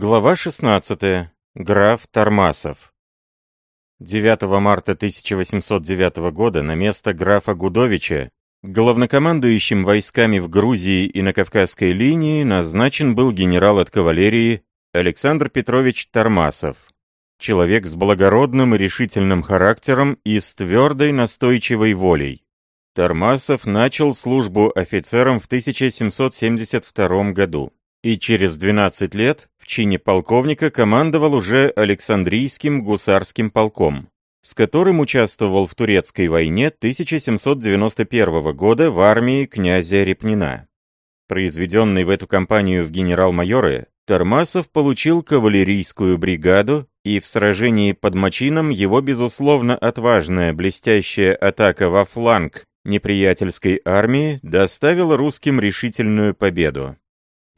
Глава 16. Граф Тормасов. 9 марта 1809 года на место графа Гудовича, главнокомандующим войсками в Грузии и на Кавказской линии, назначен был генерал от кавалерии Александр Петрович Тормасов. Человек с благородным и решительным характером и с твердой настойчивой волей. Тормасов начал службу офицером в 1772 году и через 12 лет чине полковника командовал уже Александрийским гусарским полком, с которым участвовал в Турецкой войне 1791 года в армии князя Репнина. Произведенный в эту кампанию в генерал-майоры, Тормасов получил кавалерийскую бригаду, и в сражении под Мачином его, безусловно, отважная блестящая атака во фланг неприятельской армии доставила русским решительную победу.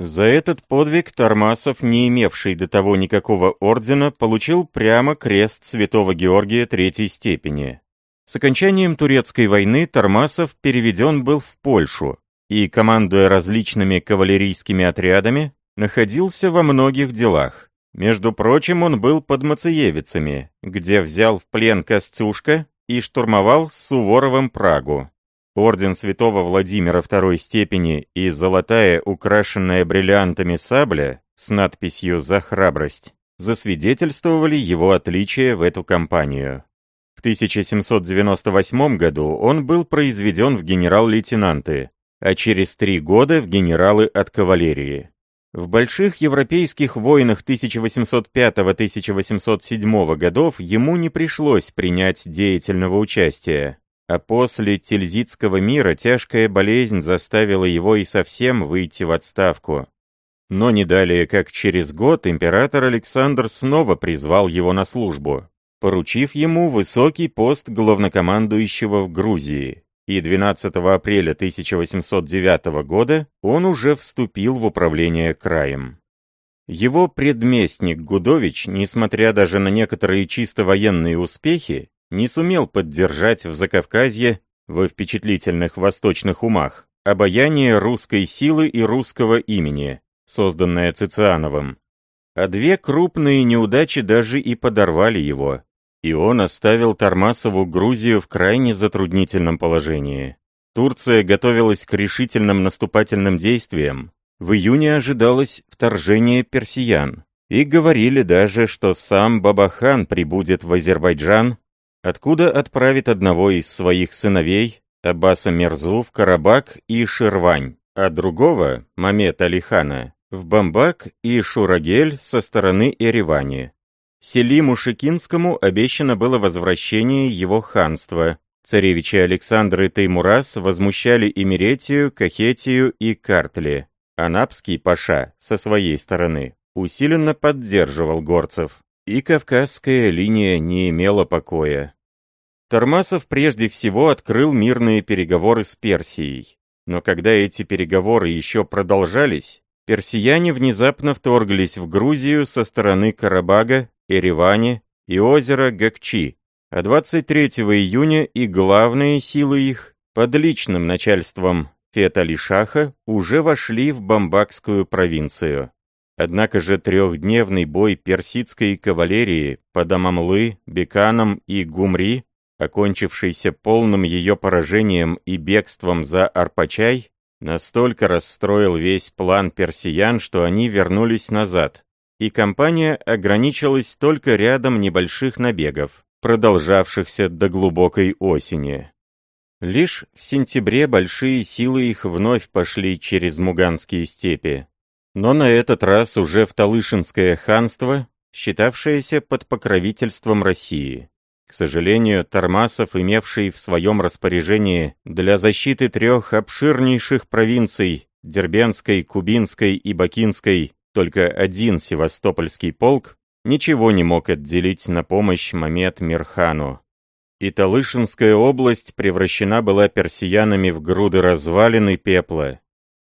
За этот подвиг Тормасов, не имевший до того никакого ордена, получил прямо крест святого Георгия третьей степени. С окончанием Турецкой войны Тормасов переведен был в Польшу и, командуя различными кавалерийскими отрядами, находился во многих делах. Между прочим, он был под Мациевицами, где взял в плен Костюшка и штурмовал с Суворовым Прагу. Орден святого Владимира второй степени и золотая, украшенная бриллиантами сабля с надписью «За храбрость» засвидетельствовали его отличие в эту кампанию. В 1798 году он был произведен в генерал-лейтенанты, а через три года в генералы от кавалерии. В больших европейских войнах 1805-1807 годов ему не пришлось принять деятельного участия, а после Тильзитского мира тяжкая болезнь заставила его и совсем выйти в отставку. Но не далее, как через год, император Александр снова призвал его на службу, поручив ему высокий пост главнокомандующего в Грузии, и 12 апреля 1809 года он уже вступил в управление краем. Его предместник Гудович, несмотря даже на некоторые чисто военные успехи, не сумел поддержать в Закавказье, во впечатлительных восточных умах, обаяние русской силы и русского имени, созданное Цициановым. А две крупные неудачи даже и подорвали его, и он оставил Тормасову Грузию в крайне затруднительном положении. Турция готовилась к решительным наступательным действиям. В июне ожидалось вторжение персиян. И говорили даже, что сам Бабахан прибудет в Азербайджан откуда отправит одного из своих сыновей, Аббаса Мерзу, в Карабак и Ширвань, а другого, Мамед Алихана, в Бамбак и Шурагель со стороны Еревани. Селиму Шикинскому обещано было возвращение его ханства. Царевичи Александр и Теймурас возмущали Имеретию, Кахетию и Картли. Анапский паша, со своей стороны, усиленно поддерживал горцев и Кавказская линия не имела покоя. Тормасов прежде всего открыл мирные переговоры с Персией. Но когда эти переговоры еще продолжались, персияне внезапно вторглись в Грузию со стороны Карабага, Еревани и озера Гакчи, а 23 июня и главные силы их, под личным начальством Феталишаха, уже вошли в Бамбакскую провинцию. Однако же трехдневный бой персидской кавалерии под Амамлы, Беканом и Гумри, окончившийся полным ее поражением и бегством за Арпачай, настолько расстроил весь план персиян, что они вернулись назад, и кампания ограничилась только рядом небольших набегов, продолжавшихся до глубокой осени. Лишь в сентябре большие силы их вновь пошли через Муганские степи, но на этот раз уже в Талышинское ханство, считавшееся под покровительством России. К сожалению, Тормасов, имевший в своем распоряжении для защиты трех обширнейших провинций Дербенской, Кубинской и Бакинской только один севастопольский полк, ничего не мог отделить на помощь Мамед Мирхану. И Талышинская область превращена была персиянами в груды развалин и пепла.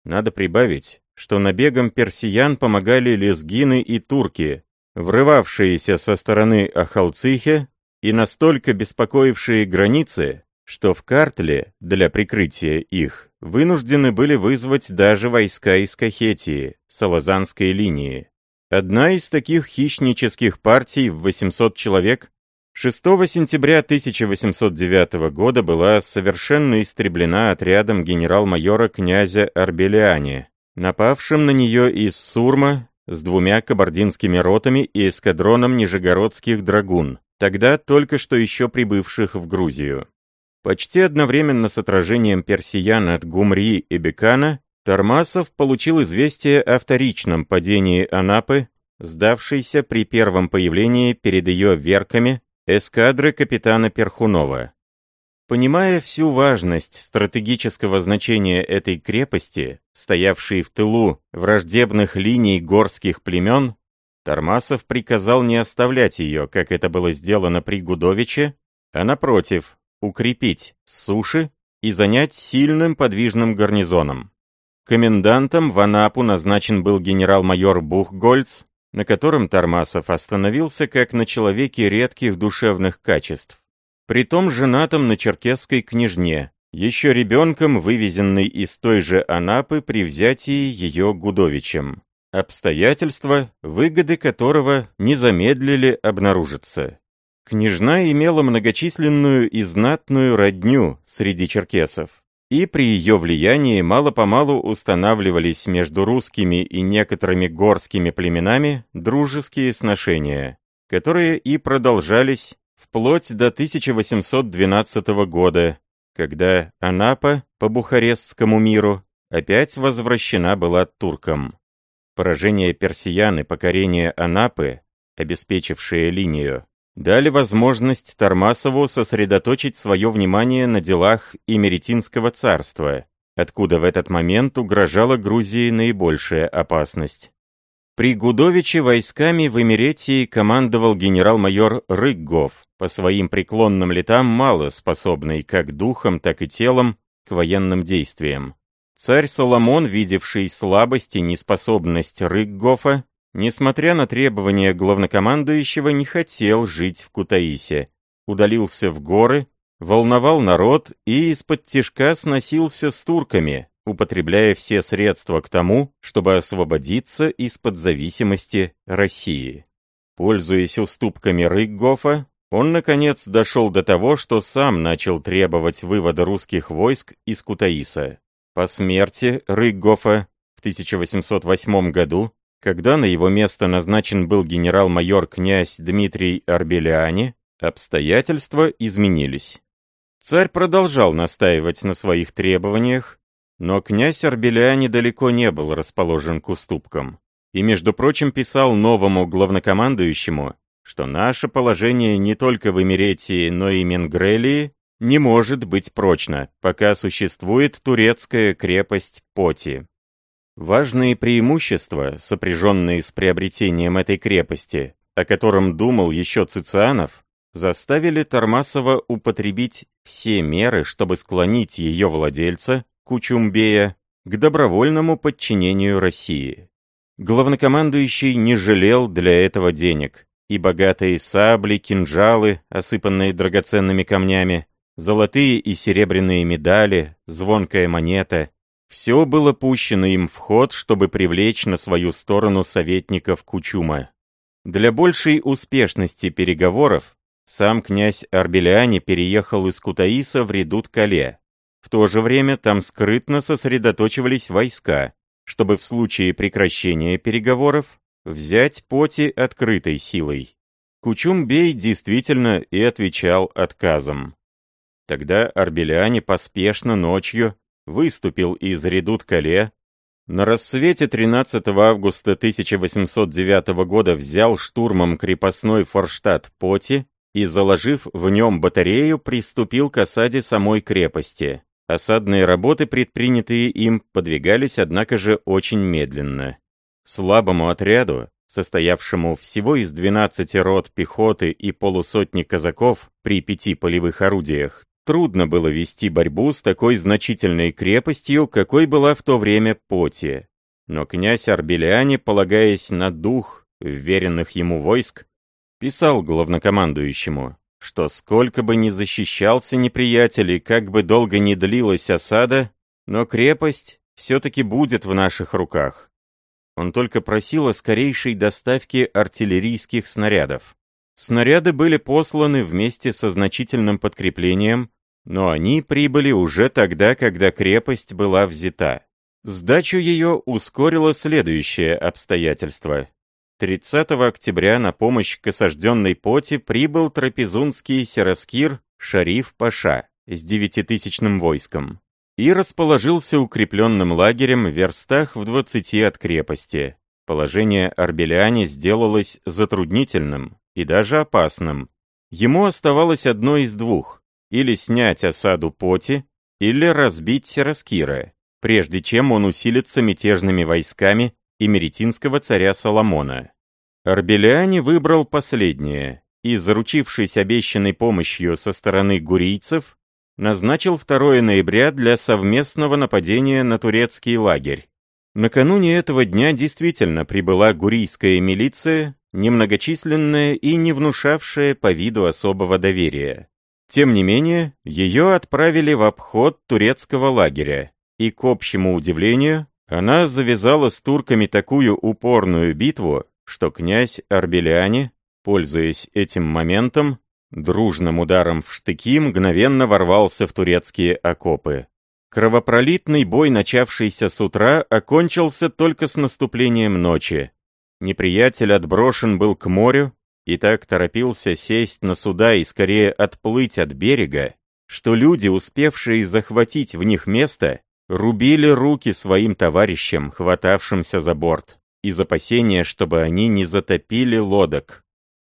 Надо прибавить, что набегом персиян помогали лезгины и турки, врывавшиеся со стороны Ахалцихе и настолько беспокоившие границы, что в Картле для прикрытия их вынуждены были вызвать даже войска из Кахетии, Салазанской линии. Одна из таких хищнических партий в 800 человек 6 сентября 1809 года была совершенно истреблена отрядом генерал-майора князя Арбелиани, напавшим на нее из Сурма с двумя кабардинскими ротами и эскадроном нижегородских драгун, тогда только что еще прибывших в Грузию. Почти одновременно с отражением персиян от Гумри и Бекана, Тормасов получил известие о вторичном падении Анапы, сдавшейся при первом появлении перед ее верками эскадры капитана Перхунова. Понимая всю важность стратегического значения этой крепости, стоявшей в тылу враждебных линий горских племен, Тормасов приказал не оставлять ее, как это было сделано при Гудовиче, а напротив, укрепить с суши и занять сильным подвижным гарнизоном. Комендантом в Анапу назначен был генерал-майор Бухгольц, на котором Тормасов остановился как на человеке редких душевных качеств. Притом женатым на черкесской княжне, еще ребенком, вывезенный из той же Анапы при взятии ее Гудовичем. Обстоятельства, выгоды которого не замедлили обнаружиться. Княжна имела многочисленную и знатную родню среди черкесов и при ее влиянии мало-помалу устанавливались между русскими и некоторыми горскими племенами дружеские сношения, которые и продолжались вплоть до 1812 года, когда Анапа по Бухарестскому миру опять возвращена была туркам. Поражение персиян и покорение Анапы, обеспечившие линию, дали возможность Тормасову сосредоточить свое внимание на делах Имеретинского царства, откуда в этот момент угрожала Грузии наибольшая опасность. При Гудовиче войсками в Эмеретии командовал генерал-майор Рыггов, по своим преклонным летам мало способный как духом, так и телом к военным действиям. Царь Соломон, видевший слабость и неспособность Рыггофа, Несмотря на требования главнокомандующего, не хотел жить в Кутаисе. Удалился в горы, волновал народ и из-под тишка сносился с турками, употребляя все средства к тому, чтобы освободиться из-под зависимости России. Пользуясь уступками Рыггофа, он, наконец, дошел до того, что сам начал требовать вывода русских войск из Кутаиса. По смерти Рыггофа в 1808 году когда на его место назначен был генерал-майор князь Дмитрий Арбеляни, обстоятельства изменились. Царь продолжал настаивать на своих требованиях, но князь Арбеляни далеко не был расположен к уступкам. И, между прочим, писал новому главнокомандующему, что наше положение не только в Эмеретии, но и Менгрелии не может быть прочно, пока существует турецкая крепость Поти. Важные преимущества, сопряженные с приобретением этой крепости, о котором думал еще Цицианов, заставили Тормасова употребить все меры, чтобы склонить ее владельца, Кучумбея, к добровольному подчинению России. Главнокомандующий не жалел для этого денег, и богатые сабли, кинжалы, осыпанные драгоценными камнями, золотые и серебряные медали, звонкая монета, все было пущено им в ход, чтобы привлечь на свою сторону советников Кучума. Для большей успешности переговоров сам князь Арбеляне переехал из Кутаиса в Редут-Кале. В то же время там скрытно сосредоточивались войска, чтобы в случае прекращения переговоров взять Поти открытой силой. Кучум-бей действительно и отвечал отказом. Тогда Арбеляне поспешно ночью выступил из Редут-Кале, на рассвете 13 августа 1809 года взял штурмом крепостной форштадт Поти и, заложив в нем батарею, приступил к осаде самой крепости. Осадные работы, предпринятые им, подвигались, однако же, очень медленно. Слабому отряду, состоявшему всего из 12 рот пехоты и полусотни казаков при пяти полевых орудиях, Трудно было вести борьбу с такой значительной крепостью, какой была в то время Поти. Но князь Арбеляне, полагаясь на дух вверенных ему войск, писал главнокомандующему, что сколько бы ни защищался неприятель и как бы долго ни длилась осада, но крепость все-таки будет в наших руках. он только просил о скорейшей доставке артиллерийских снарядов. Снаряды были посланы вместе со значительным подкреплением, но они прибыли уже тогда, когда крепость была взята. Сдачу ее ускорило следующее обстоятельство. 30 октября на помощь к осажденной поте прибыл трапезунский сераскир Шариф Паша с девятитысячным войском и расположился укрепленным лагерем в верстах в 20 от крепости. Положение Арбеляне сделалось затруднительным и даже опасным. Ему оставалось одно из двух – или снять осаду Поти, или разбить Сераскира, прежде чем он усилится мятежными войсками имеретинского царя Соломона. Арбеляне выбрал последнее и, заручившись обещанной помощью со стороны гурийцев, назначил 2 ноября для совместного нападения на турецкий лагерь. Накануне этого дня действительно прибыла гурийская милиция, немногочисленная и не внушавшая по виду особого доверия. Тем не менее, ее отправили в обход турецкого лагеря, и, к общему удивлению, она завязала с турками такую упорную битву, что князь Арбеляне, пользуясь этим моментом, дружным ударом в штыки мгновенно ворвался в турецкие окопы. Кровопролитный бой, начавшийся с утра, окончился только с наступлением ночи. Неприятель отброшен был к морю и так торопился сесть на суда и скорее отплыть от берега, что люди, успевшие захватить в них место, рубили руки своим товарищам, хватавшимся за борт, из опасения, чтобы они не затопили лодок.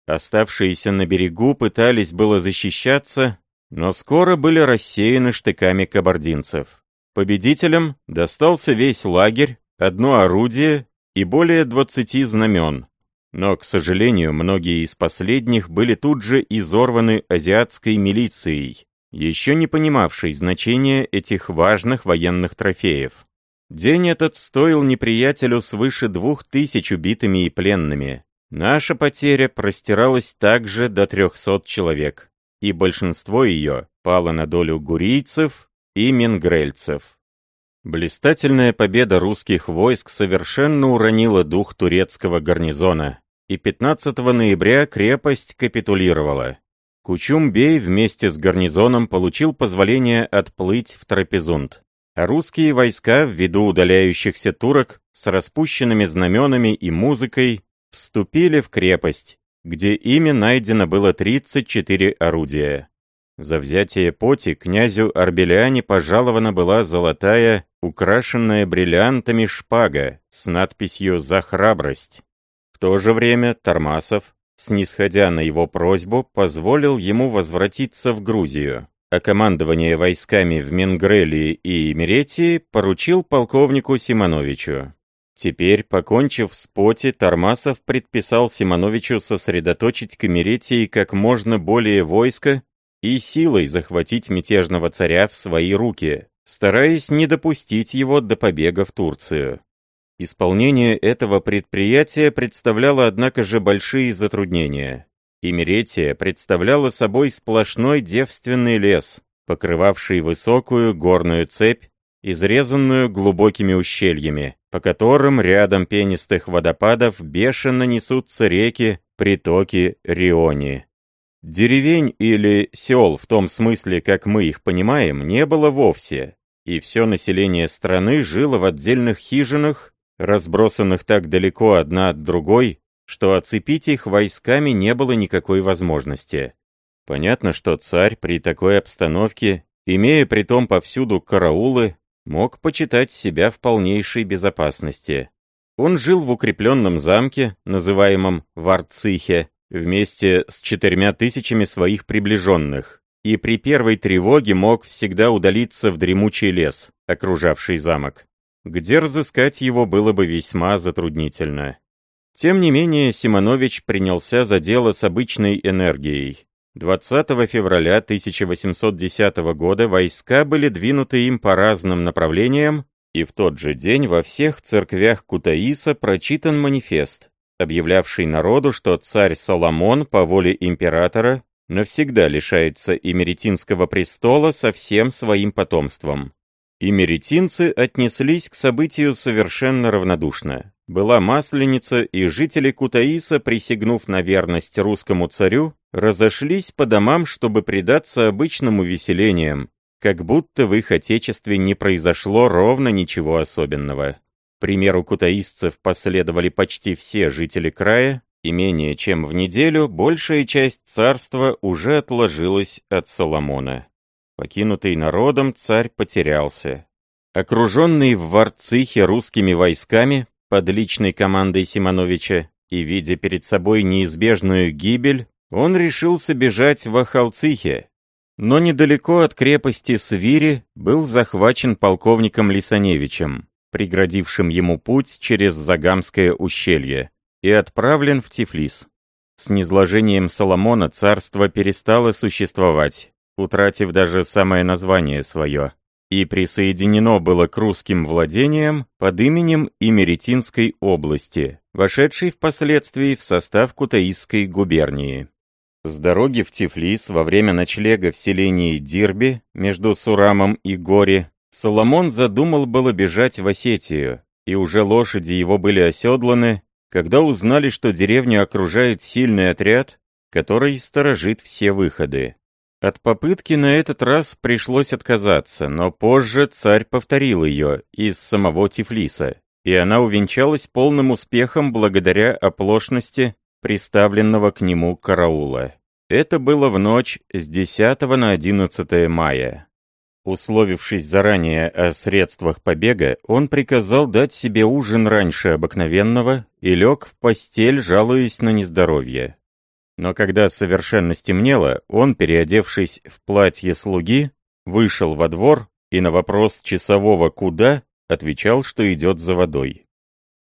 Оставшиеся на берегу пытались было защищаться, но скоро были рассеяны штыками кабардинцев. Победителям достался весь лагерь, одно орудие и более 20 знамен. Но, к сожалению, многие из последних были тут же изорваны азиатской милицией, еще не понимавшей значения этих важных военных трофеев. День этот стоил неприятелю свыше двух тысяч убитыми и пленными. Наша потеря простиралась также до 300 человек, и большинство ее пало на долю гурийцев и менгрельцев. Блистательная победа русских войск совершенно уронила дух турецкого гарнизона, и 15 ноября крепость капитулировала. Кучум-бей вместе с гарнизоном получил позволение отплыть в Трапезунд а русские войска, ввиду удаляющихся турок, с распущенными знаменами и музыкой, вступили в крепость, где ими найдено было 34 орудия. За взятие поти князю Арбеляне пожалована была золотая, украшенная бриллиантами шпага с надписью «За храбрость». В то же время Тормасов, снисходя на его просьбу, позволил ему возвратиться в Грузию а командование войсками в Менгрелии и Имеретии поручил полковнику Симоновичу. Теперь, покончив с Поти, Тормасов предписал Симоновичу сосредоточить к Имеретии как можно более войска и силой захватить мятежного царя в свои руки, стараясь не допустить его до побега в Турцию. Исполнение этого предприятия представляло, однако же, большие затруднения. Имеретия представляла собой сплошной девственный лес, покрывавший высокую горную цепь, изрезанную глубокими ущельями, по которым рядом пенистых водопадов бешено несутся реки, притоки Риони. Деревень или сел в том смысле, как мы их понимаем, не было вовсе, и все население страны жило в отдельных хижинах, разбросанных так далеко одна от другой, что оцепить их войсками не было никакой возможности. Понятно, что царь при такой обстановке, имея при том повсюду караулы, мог почитать себя в полнейшей безопасности. Он жил в укрепленном замке, называемом Варцихе, вместе с четырьмя тысячами своих приближенных, и при первой тревоге мог всегда удалиться в дремучий лес, окружавший замок, где разыскать его было бы весьма затруднительно. Тем не менее, Симонович принялся за дело с обычной энергией. 20 февраля 1810 года войска были двинуты им по разным направлениям, и в тот же день во всех церквях Кутаиса прочитан манифест, объявлявший народу, что царь Соломон по воле императора навсегда лишается Имеретинского престола со всем своим потомством. Имеретинцы отнеслись к событию совершенно равнодушно. была Масленица, и жители Кутаиса, присягнув на верность русскому царю, разошлись по домам, чтобы предаться обычным увеселениям, как будто в их отечестве не произошло ровно ничего особенного. примеру кутаисцев последовали почти все жители края, и менее чем в неделю большая часть царства уже отложилась от Соломона. Покинутый народом, царь потерялся. Окруженный в Варцихе русскими войсками, под личной командой Симоновича, и видя перед собой неизбежную гибель, он решился бежать в Ахалцихе. Но недалеко от крепости Свири был захвачен полковником Лисаневичем, преградившим ему путь через Загамское ущелье, и отправлен в Тифлис. С низложением Соломона царство перестало существовать, утратив даже самое название свое и присоединено было к русским владениям под именем Имеретинской области, вошедшей впоследствии в состав Кутаисской губернии. С дороги в Тифлис во время ночлега в селении Дирби между Сурамом и Гори Соломон задумал было бежать в Осетию, и уже лошади его были оседланы, когда узнали, что деревню окружает сильный отряд, который сторожит все выходы. От попытки на этот раз пришлось отказаться, но позже царь повторил ее из самого Тифлиса, и она увенчалась полным успехом благодаря оплошности приставленного к нему караула. Это было в ночь с 10 на 11 мая. Условившись заранее о средствах побега, он приказал дать себе ужин раньше обыкновенного и лег в постель, жалуясь на нездоровье. Но когда совершенно стемнело, он, переодевшись в платье слуги, вышел во двор и на вопрос часового «куда?» отвечал, что идет за водой.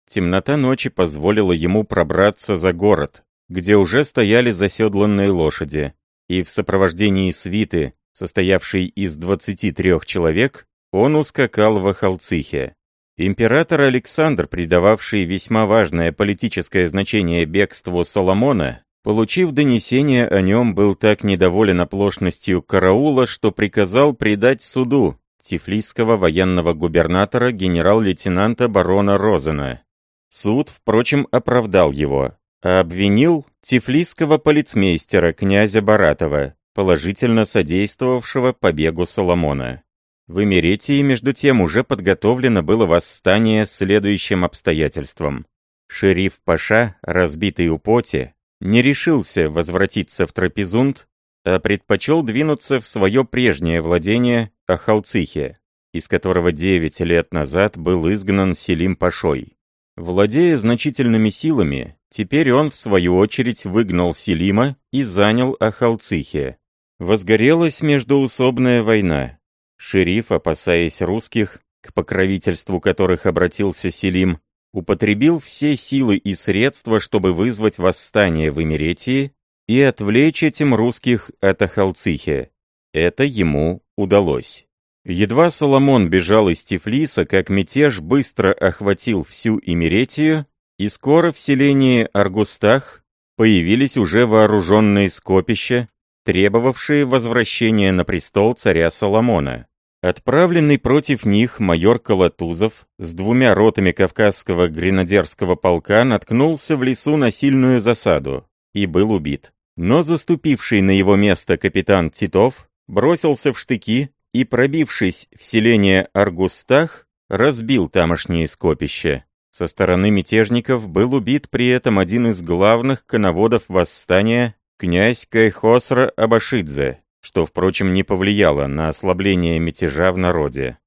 Темнота ночи позволила ему пробраться за город, где уже стояли заседланные лошади, и в сопровождении свиты, состоявшей из 23 человек, он ускакал в Ахалцихе. Император Александр, придававший весьма важное политическое значение бегству Соломона, Получив донесение о нем, был так недоволен оплошностью караула, что приказал предать суду тифлисского военного губернатора генерал-лейтенанта барона Розена. Суд, впрочем, оправдал его, а обвинил тифлисского полицмейстера князя Баратова, положительно содействовавшего побегу Соломона. В Эмеретии, между тем, уже подготовлено было восстание следующим обстоятельством. Шериф Паша, разбитый у поте, не решился возвратиться в Трапезунд, а предпочел двинуться в свое прежнее владение Ахалцихе, из которого девять лет назад был изгнан Селим Пашой. Владея значительными силами, теперь он, в свою очередь, выгнал Селима и занял Ахалцихе. Возгорелась междуусобная война. Шериф, опасаясь русских, к покровительству которых обратился Селим, употребил все силы и средства, чтобы вызвать восстание в Эмеретии и отвлечь этим русских от Ахалцихи. Это ему удалось. Едва Соломон бежал из Тифлиса, как мятеж быстро охватил всю Имеретию, и скоро в селении Аргустах появились уже вооруженные скопища, требовавшие возвращения на престол царя Соломона. Отправленный против них майор Колотузов с двумя ротами Кавказского гренадерского полка наткнулся в лесу на сильную засаду и был убит. Но заступивший на его место капитан Титов бросился в штыки и, пробившись в селение Аргустах, разбил тамошние скопища. Со стороны мятежников был убит при этом один из главных коноводов восстания, князь Кайхосра Абашидзе, что, впрочем, не повлияло на ослабление мятежа в народе.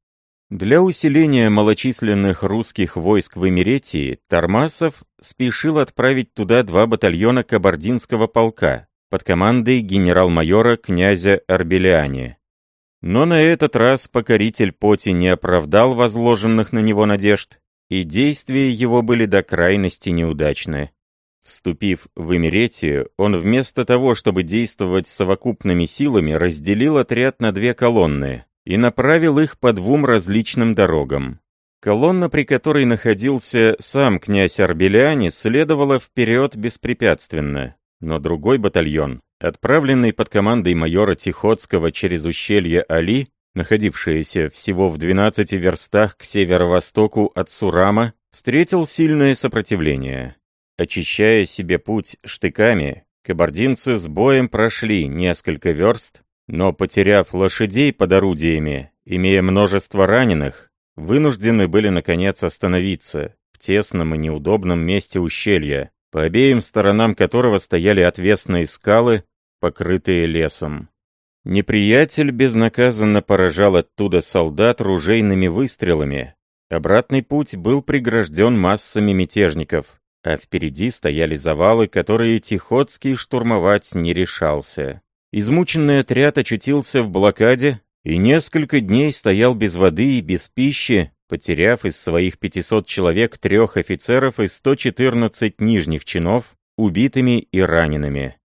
Для усиления малочисленных русских войск в Эмеретии Тормасов спешил отправить туда два батальона кабардинского полка под командой генерал-майора князя Арбелиани. Но на этот раз покоритель Поти не оправдал возложенных на него надежд, и действия его были до крайности неудачны. Вступив в Эмеретию, он вместо того, чтобы действовать совокупными силами, разделил отряд на две колонны и направил их по двум различным дорогам. Колонна, при которой находился сам князь Арбеляни, следовала вперед беспрепятственно, но другой батальон, отправленный под командой майора Тихоцкого через ущелье Али, находившееся всего в 12 верстах к северо-востоку от Сурама, встретил сильное сопротивление. Очищая себе путь штыками, кабардинцы с боем прошли несколько верст, но, потеряв лошадей под орудиями, имея множество раненых, вынуждены были наконец остановиться в тесном и неудобном месте ущелья, по обеим сторонам которого стояли отвесные скалы, покрытые лесом. Неприятель безнаказанно поражал оттуда солдат ружейными выстрелами. Обратный путь был прегражден массами мятежников, а впереди стояли завалы, которые Тихоцкий штурмовать не решался. Измученный отряд очутился в блокаде и несколько дней стоял без воды и без пищи, потеряв из своих 500 человек трех офицеров и 114 нижних чинов, убитыми и ранеными.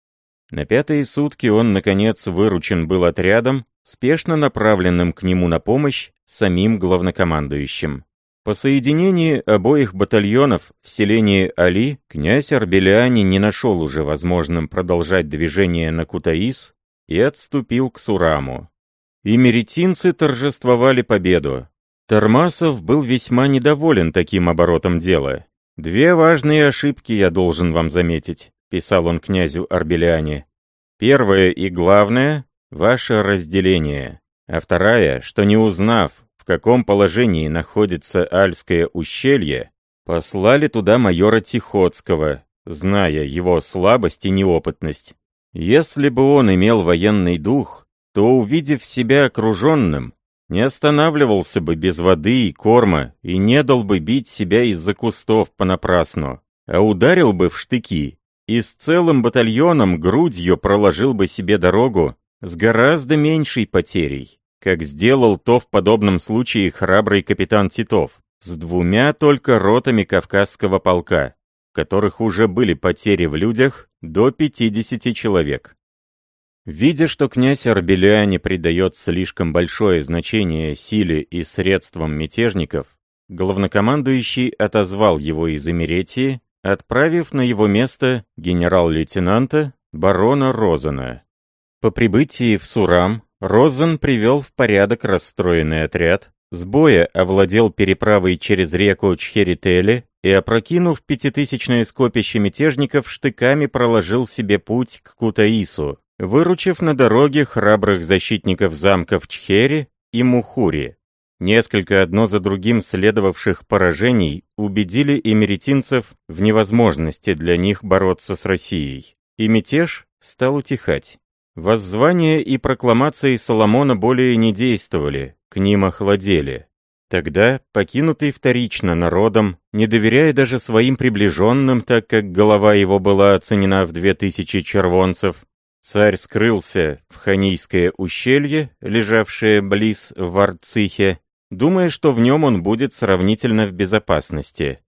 На пятые сутки он, наконец, выручен был отрядом, спешно направленным к нему на помощь самим главнокомандующим. По соединении обоих батальонов в селении Али князь Арбеляни не нашел уже возможным продолжать движение на Кутаис и отступил к Сураму. И меретинцы торжествовали победу. Тормасов был весьма недоволен таким оборотом дела. «Две важные ошибки я должен вам заметить», — писал он князю Арбеляне. «Первое и главное — ваше разделение, а вторая, что не узнав, в каком положении находится Альское ущелье, послали туда майора Тихоцкого, зная его слабость и неопытность. Если бы он имел военный дух, то, увидев себя окруженным, не останавливался бы без воды и корма и не дал бы бить себя из-за кустов понапрасну, а ударил бы в штыки и с целым батальоном грудью проложил бы себе дорогу с гораздо меньшей потерей как сделал то в подобном случае храбрый капитан Титов, с двумя только ротами Кавказского полка, в которых уже были потери в людях до 50 человек. Видя, что князь Арбеля не придает слишком большое значение силе и средствам мятежников, главнокомандующий отозвал его из Эмеретии, отправив на его место генерал-лейтенанта барона Розена. По прибытии в Сурам Розен привел в порядок расстроенный отряд, с боя овладел переправой через реку Чхерители и, опрокинув пятитысячное скопище мятежников, штыками проложил себе путь к Кутаису, выручив на дороге храбрых защитников замков Чхери и Мухури. Несколько одно за другим следовавших поражений убедили эмеретинцев в невозможности для них бороться с Россией, и мятеж стал утихать. Воззвания и прокламации Соломона более не действовали, к ним охладели. Тогда, покинутый вторично народом, не доверяя даже своим приближенным, так как голова его была оценена в две тысячи червонцев, царь скрылся в Ханийское ущелье, лежавшее близ в Арцихе, думая, что в нем он будет сравнительно в безопасности.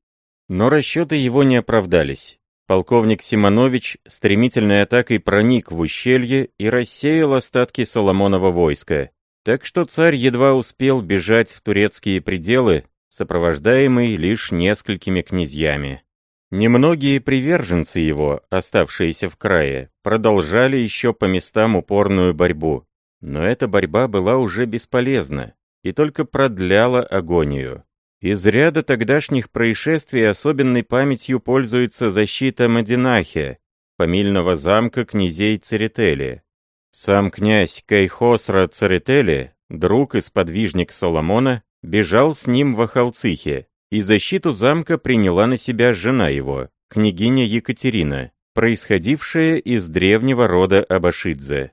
Но расчеты его не оправдались. Полковник Симонович стремительной атакой проник в ущелье и рассеял остатки Соломонова войска. Так что царь едва успел бежать в турецкие пределы, сопровождаемый лишь несколькими князьями. Немногие приверженцы его, оставшиеся в крае, продолжали еще по местам упорную борьбу. Но эта борьба была уже бесполезна и только продляла агонию. Из ряда тогдашних происшествий особенной памятью пользуется защита Мадинахе, фамильного замка князей Церетели. Сам князь Кайхосра Церетели, друг и сподвижник Соломона, бежал с ним в Ахалцихе, и защиту замка приняла на себя жена его, княгиня Екатерина, происходившая из древнего рода Абашидзе.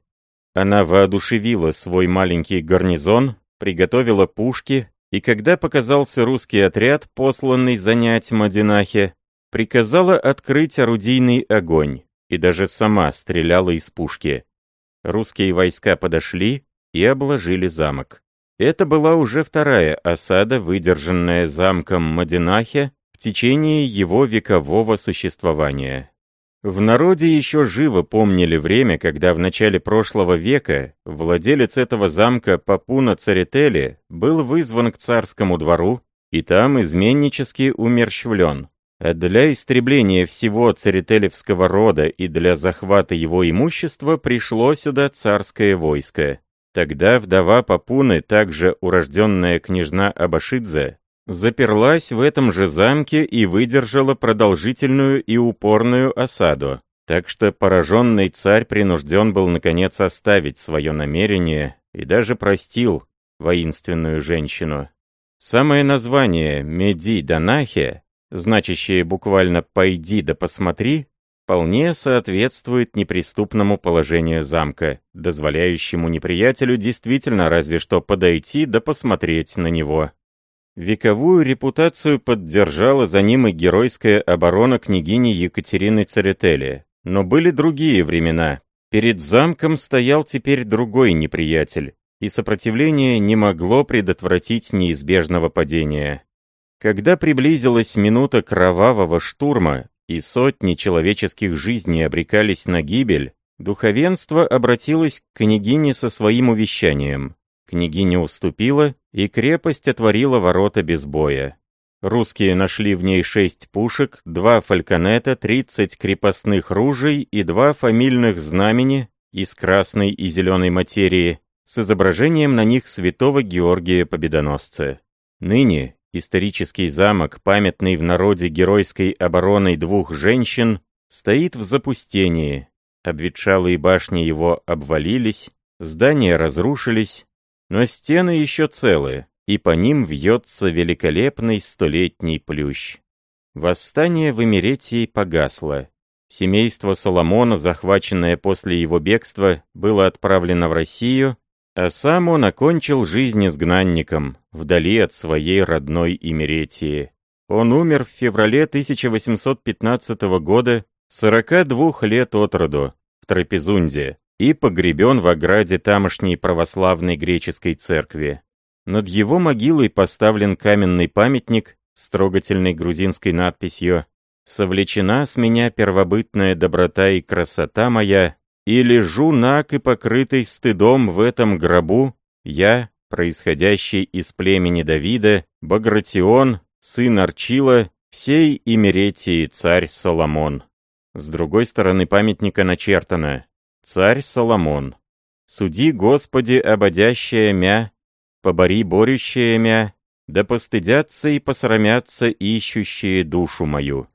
Она воодушевила свой маленький гарнизон, приготовила пушки, и когда показался русский отряд, посланный занять Мадинахе, приказала открыть орудийный огонь и даже сама стреляла из пушки. Русские войска подошли и обложили замок. Это была уже вторая осада, выдержанная замком Мадинахе в течение его векового существования. В народе еще живо помнили время, когда в начале прошлого века владелец этого замка Папуна Царетели был вызван к царскому двору и там изменнически умерщвлен. А для истребления всего царетелевского рода и для захвата его имущества пришло сюда царское войско. Тогда вдова Папуны, также урожденная княжна Абашидзе, заперлась в этом же замке и выдержала продолжительную и упорную осаду. Так что пораженный царь принужден был наконец оставить свое намерение и даже простил воинственную женщину. Самое название «Меди Данахе», значащее буквально «пойди да посмотри», вполне соответствует неприступному положению замка, дозволяющему неприятелю действительно разве что подойти да посмотреть на него. Вековую репутацию поддержала за ним и геройская оборона княгини Екатерины Церетели, но были другие времена. Перед замком стоял теперь другой неприятель, и сопротивление не могло предотвратить неизбежного падения. Когда приблизилась минута кровавого штурма, и сотни человеческих жизней обрекались на гибель, духовенство обратилось к княгине со своим увещанием. Княгиня уступила, и крепость отворила ворота без боя. Русские нашли в ней шесть пушек, два фальконета, тридцать крепостных ружей и два фамильных знамени из красной и зеленой материи с изображением на них святого Георгия Победоносца. Ныне исторический замок, памятный в народе геройской обороной двух женщин, стоит в запустении. Обветшалые башни его обвалились, здания разрушились, но стены еще целы и по ним вьется великолепный столетний плющ. Восстание в Эмеретии погасло. Семейство Соломона, захваченное после его бегства, было отправлено в Россию, а сам он окончил жизнь изгнанником, вдали от своей родной Имеретии. Он умер в феврале 1815 года, 42 лет от роду, в Трапезунде, и погребен в ограде тамошней православной греческой церкви. Над его могилой поставлен каменный памятник с трогательной грузинской надписью «Совлечена с меня первобытная доброта и красота моя, и лежу наг и покрытый стыдом в этом гробу, я, происходящий из племени Давида, Багратион, сын Арчила, всей Имеретии царь Соломон». С другой стороны памятника начертано «Царь Соломон». «Суди, Господи, ободящая мя, побори борющие мя, да постыдятся и посрамятся ищущие душу мою».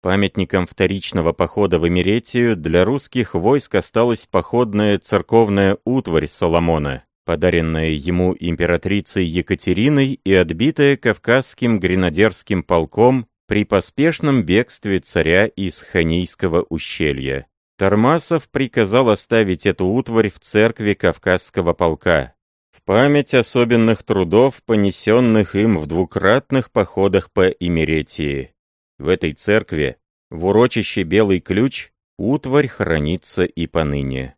Памятником вторичного похода в Эмеретию для русских войск осталась походная церковная утварь Соломона, подаренная ему императрицей Екатериной и отбитая Кавказским гренадерским полком при поспешном бегстве царя из Ханийского ущелья. Тормасов приказал оставить эту утварь в церкви Кавказского полка, в память особенных трудов, понесенных им в двукратных походах по Имеретии. В этой церкви, в урочище Белый Ключ, утварь хранится и поныне.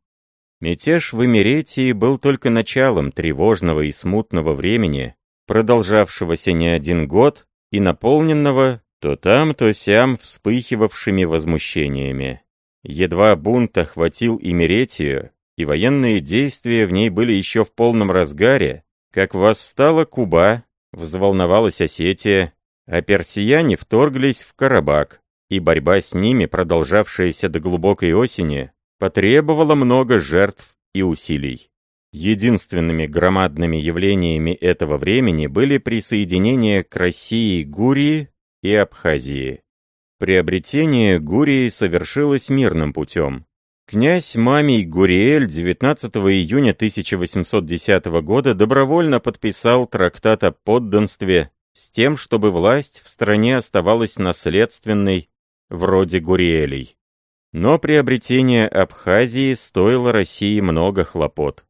Мятеж в Имеретии был только началом тревожного и смутного времени, продолжавшегося не один год и наполненного то там, то сям вспыхивавшими возмущениями. Едва бунт охватил Имеретию, и военные действия в ней были еще в полном разгаре, как восстала Куба, взволновалась Осетия, а персияне вторглись в Карабак, и борьба с ними, продолжавшаяся до глубокой осени, потребовала много жертв и усилий. Единственными громадными явлениями этого времени были присоединение к России Гурии и Абхазии. Приобретение Гурии совершилось мирным путем. Князь Мамий Гуриэль 19 июня 1810 года добровольно подписал трактат о подданстве с тем, чтобы власть в стране оставалась наследственной, вроде Гуриэлей. Но приобретение Абхазии стоило России много хлопот.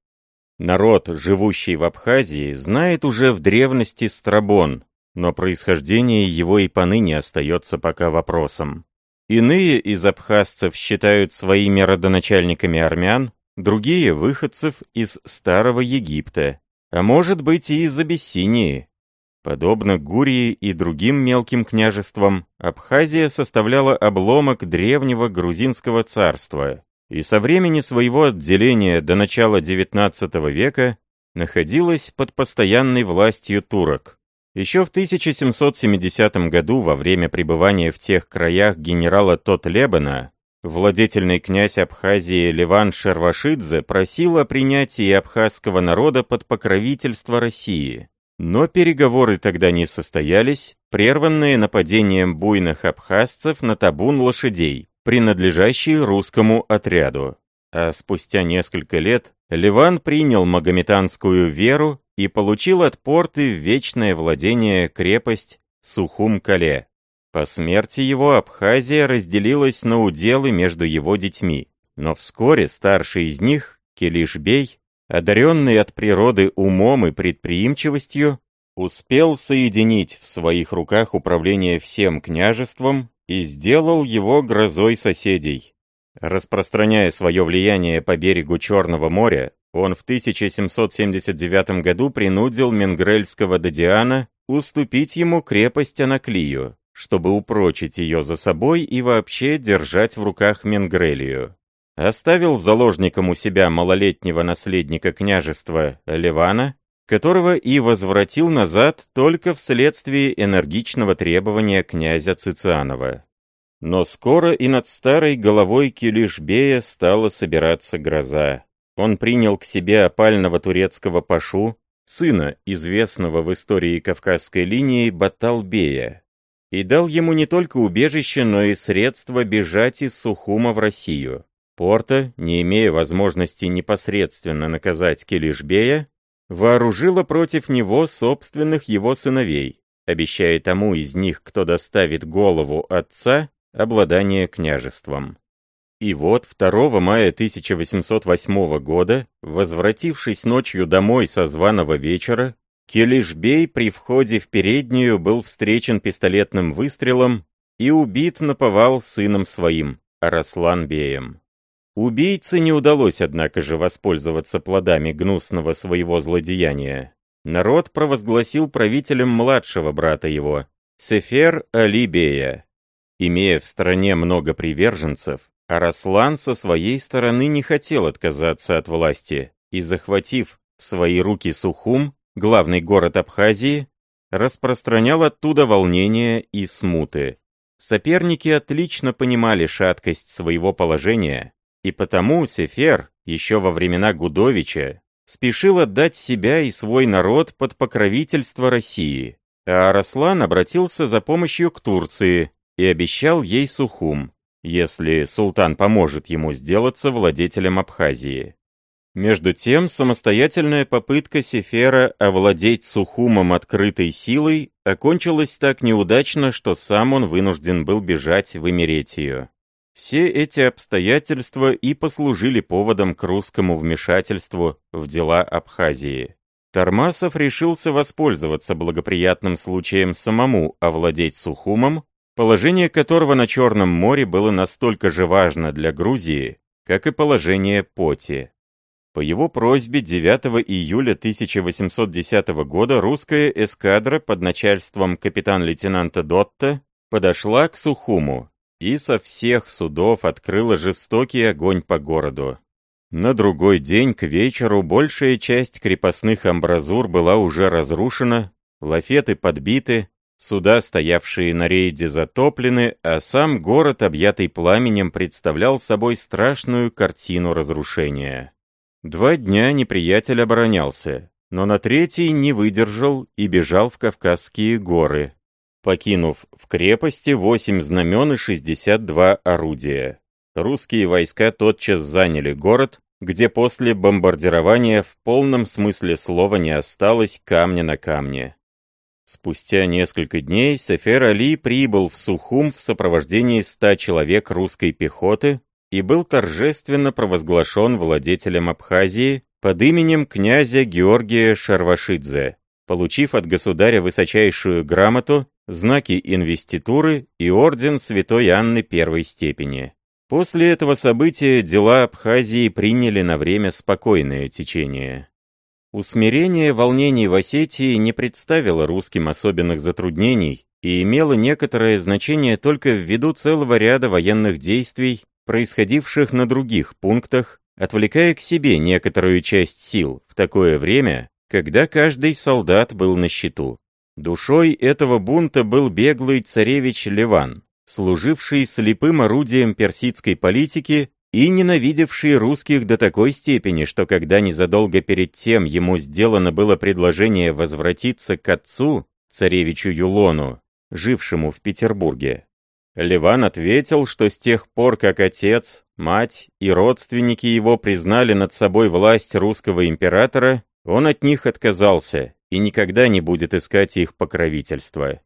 Народ, живущий в Абхазии, знает уже в древности Страбон, но происхождение его и поныне остается пока вопросом. Иные из абхазцев считают своими родоначальниками армян, другие — выходцев из Старого Египта, а может быть и из Абиссинии. Подобно Гурии и другим мелким княжествам, Абхазия составляла обломок древнего грузинского царства и со времени своего отделения до начала XIX века находилась под постоянной властью турок. Еще в 1770 году, во время пребывания в тех краях генерала Тот Лебена, владетельный князь Абхазии Ливан Шервашидзе просил о принятии абхазского народа под покровительство России. Но переговоры тогда не состоялись, прерванные нападением буйных абхазцев на табун лошадей, принадлежащий русскому отряду. А спустя несколько лет Ливан принял магометанскую веру и получил от порты вечное владение крепость Сухум-Кале. По смерти его Абхазия разделилась на уделы между его детьми, но вскоре старший из них, Келишбей, одаренный от природы умом и предприимчивостью, успел соединить в своих руках управление всем княжеством и сделал его грозой соседей. Распространяя свое влияние по берегу Черного моря, он в 1779 году принудил менгрельского Дадиана уступить ему крепость Анаклию, чтобы упрочить ее за собой и вообще держать в руках Менгрелию. Оставил заложником у себя малолетнего наследника княжества Ливана, которого и возвратил назад только вследствие энергичного требования князя Цицианова. Но скоро и над старой головой Килишбея стала собираться гроза. Он принял к себе опального турецкого пашу, сына известного в истории Кавказской линии Баталбея, и дал ему не только убежище, но и средства бежать из Сухума в Россию. Порта, не имея возможности непосредственно наказать Келишбея, вооружила против него собственных его сыновей, обещая тому из них, кто доставит голову отца, обладание княжеством. И вот 2 мая 1808 года, возвратившись ночью домой со званого вечера, Келишбей при входе в переднюю был встречен пистолетным выстрелом и убит наповал сыном своим, Араслан-беем. Убийце не удалось, однако же, воспользоваться плодами гнусного своего злодеяния. Народ провозгласил правителем младшего брата его, Сефер Алибея. Имея в стране много приверженцев, Араслан со своей стороны не хотел отказаться от власти и, захватив в свои руки Сухум, главный город Абхазии, распространял оттуда волнения и смуты. Соперники отлично понимали шаткость своего положения, и потому Сефер, еще во времена Гудовича, спешил отдать себя и свой народ под покровительство России, а Араслан обратился за помощью к Турции и обещал ей Сухум, если султан поможет ему сделаться владетелем Абхазии. Между тем, самостоятельная попытка Сефера овладеть Сухумом открытой силой окончилась так неудачно, что сам он вынужден был бежать в Эмеретию. Все эти обстоятельства и послужили поводом к русскому вмешательству в дела Абхазии. Тормасов решился воспользоваться благоприятным случаем самому овладеть Сухумом, положение которого на Черном море было настолько же важно для Грузии, как и положение Поти. По его просьбе 9 июля 1810 года русская эскадра под начальством капитан-лейтенанта Дотта подошла к Сухуму и со всех судов открыла жестокий огонь по городу. На другой день к вечеру большая часть крепостных амбразур была уже разрушена, лафеты подбиты, суда, стоявшие на рейде, затоплены, а сам город, объятый пламенем, представлял собой страшную картину разрушения. Два дня неприятель оборонялся, но на третий не выдержал и бежал в Кавказские горы, покинув в крепости 8 знамен и 62 орудия. Русские войска тотчас заняли город, где после бомбардирования в полном смысле слова не осталось камня на камне. Спустя несколько дней Сефер Али прибыл в Сухум в сопровождении ста человек русской пехоты, и был торжественно провозглашен владетелем Абхазии под именем князя Георгия Шарвашидзе, получив от государя высочайшую грамоту, знаки инвеституры и орден святой Анны первой степени. После этого события дела Абхазии приняли на время спокойное течение. Усмирение волнений в Осетии не представило русским особенных затруднений и имело некоторое значение только ввиду целого ряда военных действий, происходивших на других пунктах, отвлекая к себе некоторую часть сил в такое время, когда каждый солдат был на счету. Душой этого бунта был беглый царевич Ливан, служивший слепым орудием персидской политики и ненавидевший русских до такой степени, что когда незадолго перед тем ему сделано было предложение возвратиться к отцу, царевичу Юлону, жившему в Петербурге, Ливан ответил, что с тех пор, как отец, мать и родственники его признали над собой власть русского императора, он от них отказался и никогда не будет искать их покровительства.